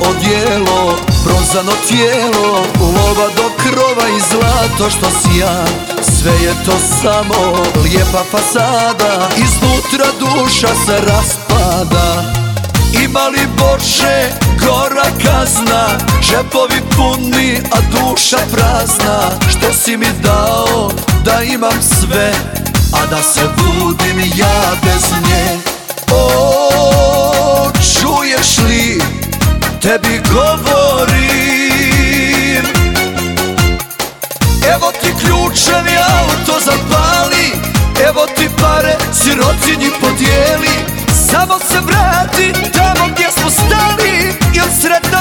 odijelo Bronzano tijelo, lova do krova i zlato što si ja Sve je to samo lijepa fasada Iznutra duša se raspada. Ima li Bože gora kazna Žepovi puni, a duša prazna? Što si mi dao da imam sve A da se budim ja bez nje? O, čuješ li, tebi govorim. Evo ti ključevi auto zapali Evo ti pare, sirotinji podijeli. Samo se vrati tamo gdje smo stali Jer sretan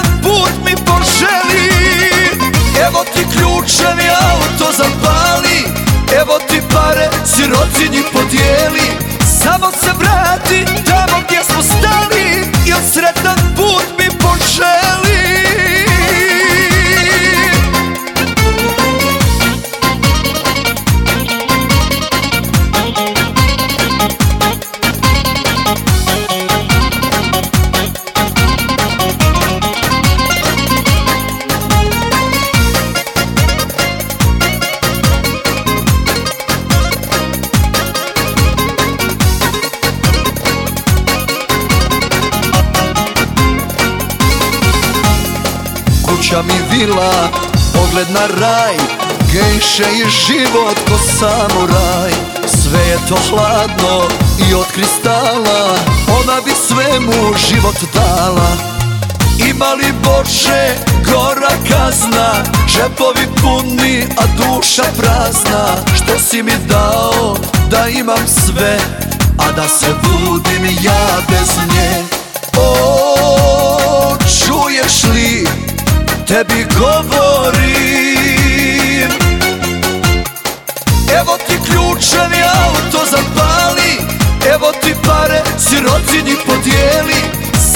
Kuća mi vila, pogled na raj Gejše i život ko samuraj. Sve je to hladno i od kristala Ona bi svemu život dala. Ima li Bože gora kazna Žepovi puni, a duša prazna? Što si mi dao da imam sve A da se budim ja bez nje tebi govorim. Evo ti ključevi auto zapali Evo ti pare sirotinji podijeli.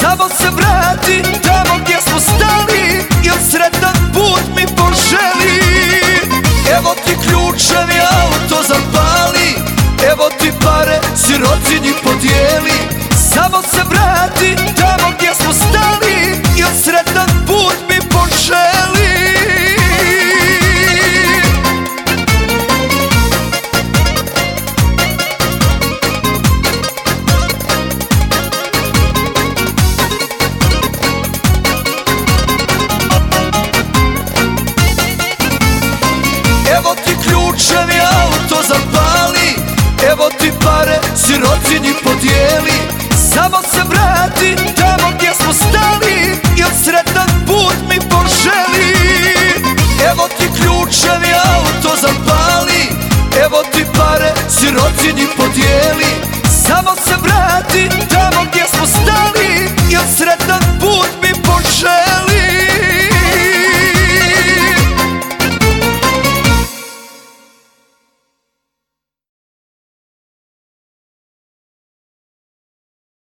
Samo se vrati tamo gdje smo stali Jer sretan put mi poželi. Evo ti ključevi Ženi auto zapali Evo ti pare sirotinji podijeli. Samo se vrati tamo gdje smo stali Jer sretan put mi poželi. Evo ti ključevi auto zapali Evo ti pare sirotinji podijeli. Samo se vrati tamo gdje smo stali